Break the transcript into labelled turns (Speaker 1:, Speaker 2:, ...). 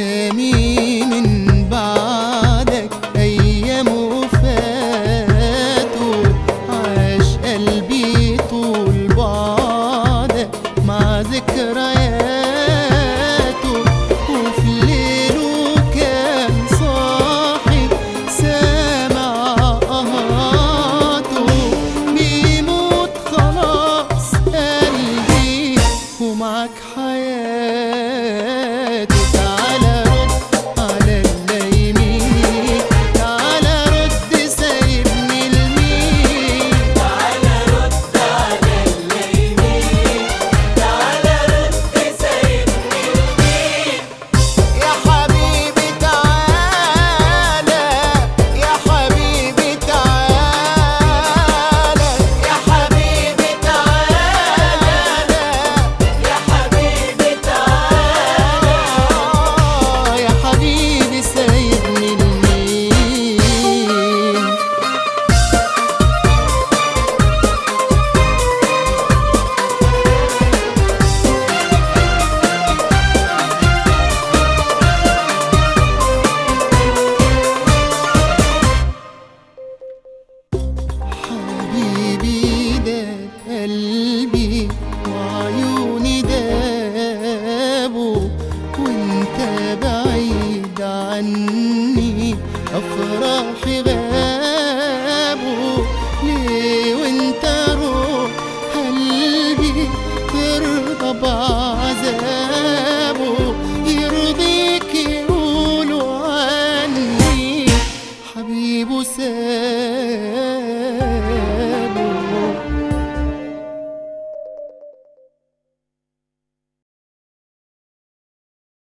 Speaker 1: Me.